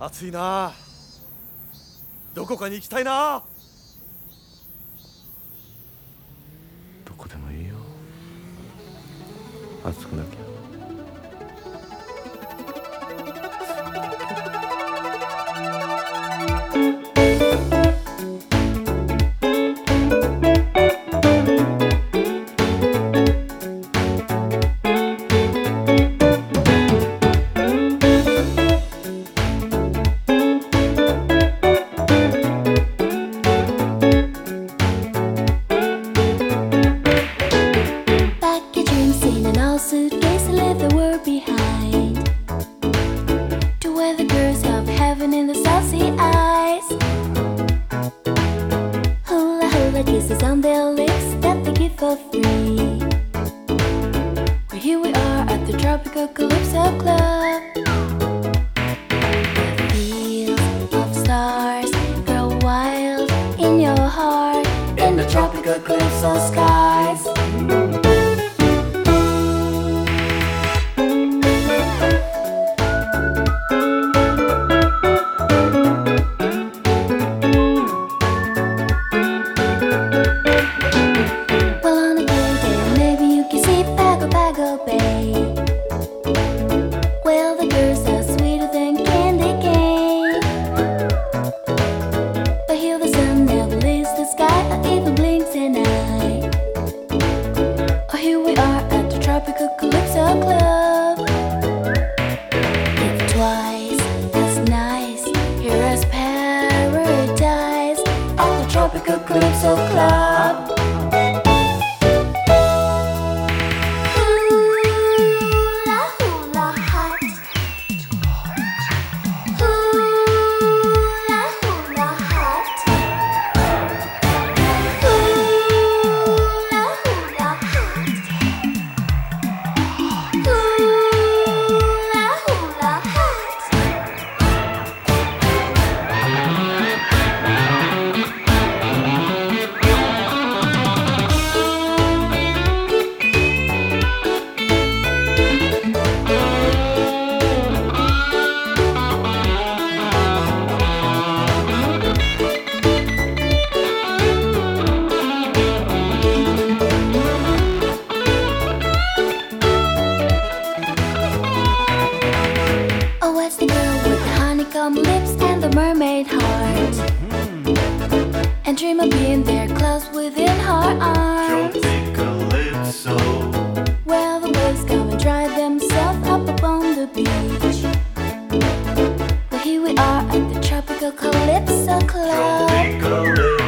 暑いな。どこかに行きたいな。どこでもいいよ。暑くなきゃ。Leave the world behind. To where the girls of heaven in the saucy eyes. Hula hula kisses on their lips that they give for free. Well, here we are at the Tropical Calypso Club. The fields of stars grow wild in your heart. In the tropical calypso skies. Tropical Calypso Club. It's the girl with the honeycomb lips and the mermaid heart. And dream of being there close within her arms. Calypso Well, the waves come and dry themselves up upon the beach. But here we are at the Tropical Calypso Club.